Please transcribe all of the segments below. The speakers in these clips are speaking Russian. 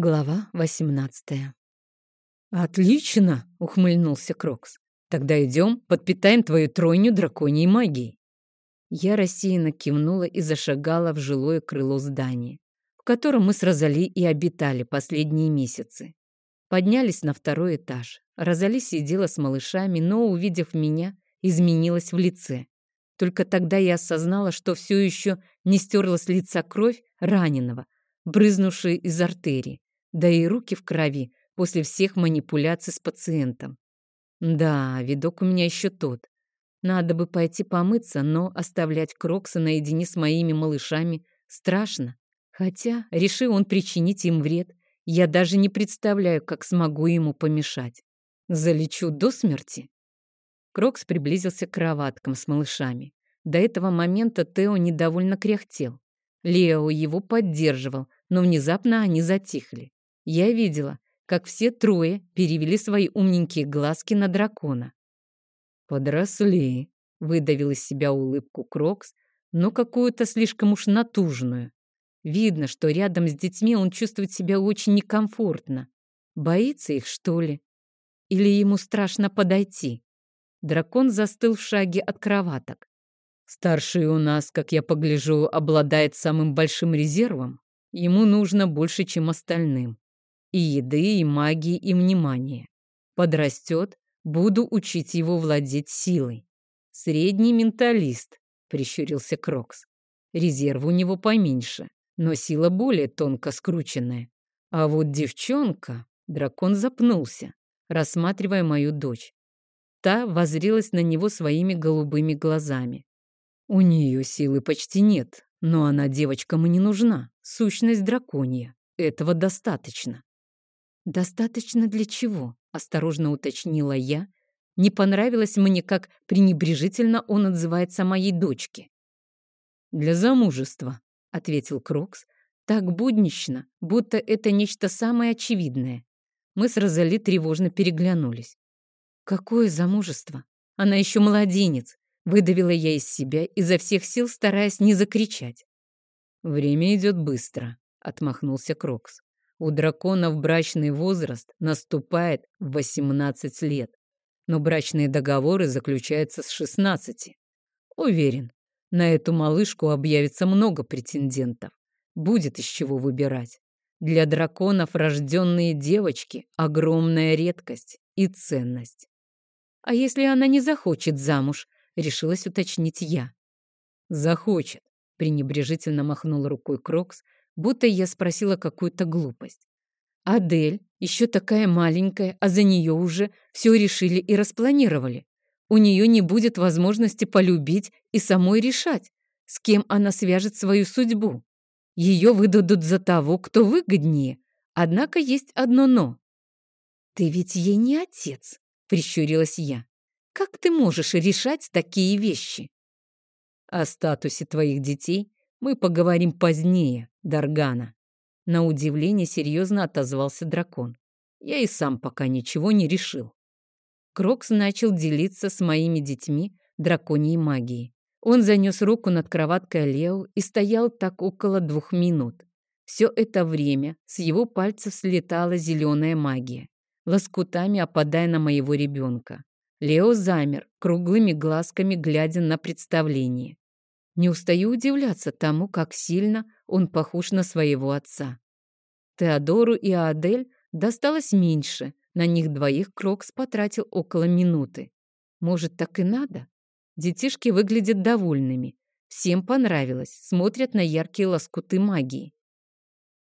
Глава 18 «Отлично!» — ухмыльнулся Крокс. «Тогда идем, подпитаем твою тройню драконьей магией». Я рассеянно кивнула и зашагала в жилое крыло здания, в котором мы с Розали и обитали последние месяцы. Поднялись на второй этаж. Розали сидела с малышами, но, увидев меня, изменилась в лице. Только тогда я осознала, что все еще не стерла с лица кровь раненого, брызнувшую из артерии, да и руки в крови после всех манипуляций с пациентом. Да, видок у меня еще тот. Надо бы пойти помыться, но оставлять Крокса наедине с моими малышами страшно. Хотя, реши он причинить им вред, я даже не представляю, как смогу ему помешать. Залечу до смерти. Крокс приблизился к кроваткам с малышами. До этого момента Тео недовольно кряхтел. Лео его поддерживал, но внезапно они затихли. Я видела, как все трое перевели свои умненькие глазки на дракона. «Подросли», — выдавил из себя улыбку Крокс, но какую-то слишком уж натужную. Видно, что рядом с детьми он чувствует себя очень некомфортно. Боится их, что ли? Или ему страшно подойти? Дракон застыл в шаге от кроваток. Старший у нас, как я погляжу, обладает самым большим резервом. Ему нужно больше, чем остальным. И еды, и магии, и внимания. Подрастет, буду учить его владеть силой. Средний менталист, прищурился Крокс. Резерв у него поменьше, но сила более тонко скрученная. А вот девчонка, дракон запнулся, рассматривая мою дочь. Та воззрилась на него своими голубыми глазами. У нее силы почти нет, но она девочкам и не нужна. Сущность драконья. Этого достаточно. Достаточно для чего? Осторожно уточнила я. Не понравилось мне, как пренебрежительно он отзывается о моей дочке. Для замужества, ответил Крокс, так буднично, будто это нечто самое очевидное. Мы с Розали тревожно переглянулись. Какое замужество? Она еще младенец. Выдавила я из себя, изо всех сил стараясь не закричать. «Время идет быстро», — отмахнулся Крокс. «У драконов брачный возраст наступает в 18 лет, но брачные договоры заключаются с 16. Уверен, на эту малышку объявится много претендентов. Будет из чего выбирать. Для драконов рожденные девочки — огромная редкость и ценность. А если она не захочет замуж, решилась уточнить я. «Захочет», — пренебрежительно махнул рукой Крокс, будто я спросила какую-то глупость. «Адель еще такая маленькая, а за нее уже все решили и распланировали. У нее не будет возможности полюбить и самой решать, с кем она свяжет свою судьбу. Ее выдадут за того, кто выгоднее. Однако есть одно «но». «Ты ведь ей не отец», — прищурилась я. Как ты можешь решать такие вещи? О статусе твоих детей мы поговорим позднее, Даргана. На удивление серьезно отозвался дракон. Я и сам пока ничего не решил. Крокс начал делиться с моими детьми драконьей магией. Он занес руку над кроваткой Лео и стоял так около двух минут. Все это время с его пальцев слетала зеленая магия, лоскутами опадая на моего ребенка. Лео замер, круглыми глазками глядя на представление. Не устаю удивляться тому, как сильно он похож на своего отца. Теодору и Адель досталось меньше, на них двоих Крокс потратил около минуты. Может, так и надо? Детишки выглядят довольными. Всем понравилось, смотрят на яркие лоскуты магии.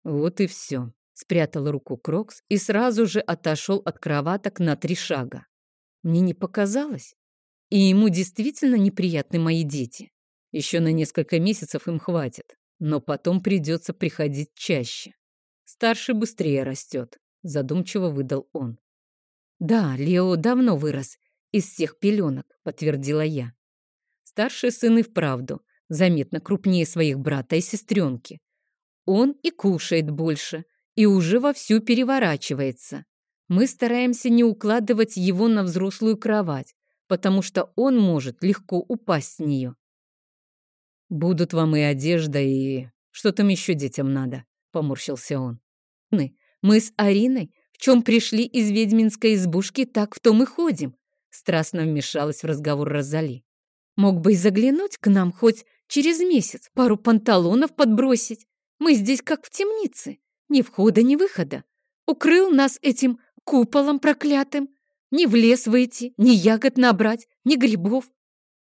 Вот и все. Спрятал руку Крокс и сразу же отошел от кроваток на три шага. Мне не показалось. И ему действительно неприятны мои дети. Еще на несколько месяцев им хватит, но потом придется приходить чаще. Старший быстрее растет, задумчиво выдал он. Да, Лео давно вырос из всех пеленок, подтвердила я. Старший сын и вправду заметно крупнее своих брата и сестренки. Он и кушает больше, и уже вовсю переворачивается. Мы стараемся не укладывать его на взрослую кровать, потому что он может легко упасть с нее. Будут вам и одежда, и... Что там еще детям надо? Поморщился он. Мы с Ариной в чем пришли из ведьминской избушки, так в том и ходим. Страстно вмешалась в разговор Розали. Мог бы и заглянуть к нам хоть через месяц, пару панталонов подбросить. Мы здесь как в темнице. Ни входа, ни выхода. Укрыл нас этим куполом проклятым. Ни в лес выйти, ни ягод набрать, ни грибов.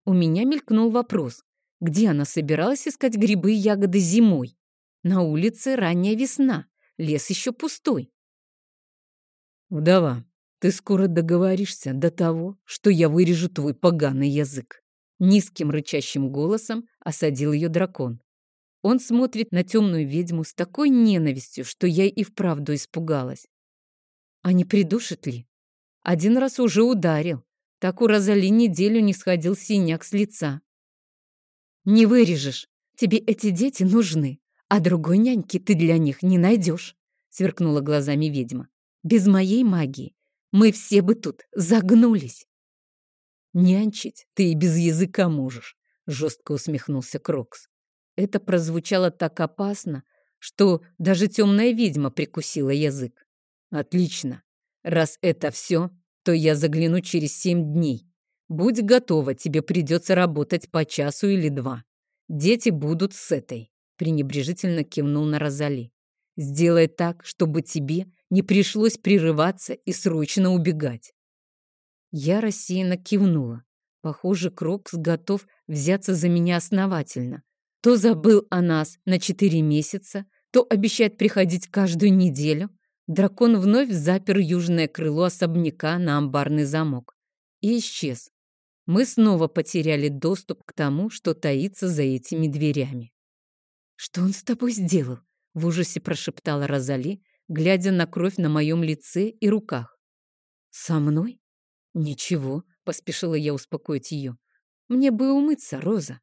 У меня мелькнул вопрос. Где она собиралась искать грибы и ягоды зимой? На улице ранняя весна, лес еще пустой. «Вдова, ты скоро договоришься до того, что я вырежу твой поганый язык». Низким рычащим голосом осадил ее дракон. Он смотрит на темную ведьму с такой ненавистью, что я и вправду испугалась. А не придушит ли? Один раз уже ударил. Так у Розали неделю не сходил синяк с лица. Не вырежешь. Тебе эти дети нужны, а другой няньки ты для них не найдешь, сверкнула глазами ведьма. Без моей магии мы все бы тут загнулись. Нянчить ты и без языка можешь, жестко усмехнулся Крокс. Это прозвучало так опасно, что даже темная ведьма прикусила язык. Отлично. Раз это все, то я загляну через семь дней. Будь готова, тебе придется работать по часу или два. Дети будут с этой. Пренебрежительно кивнул на Розали. Сделай так, чтобы тебе не пришлось прерываться и срочно убегать. Я рассеянно кивнула. Похоже, Крокс готов взяться за меня основательно. То забыл о нас на четыре месяца, то обещает приходить каждую неделю. Дракон вновь запер южное крыло особняка на амбарный замок и исчез, мы снова потеряли доступ к тому, что таится за этими дверями. «Что он с тобой сделал?» — в ужасе прошептала Розали, глядя на кровь на моем лице и руках. «Со мной?» «Ничего», — поспешила я успокоить ее. «Мне бы умыться, Роза.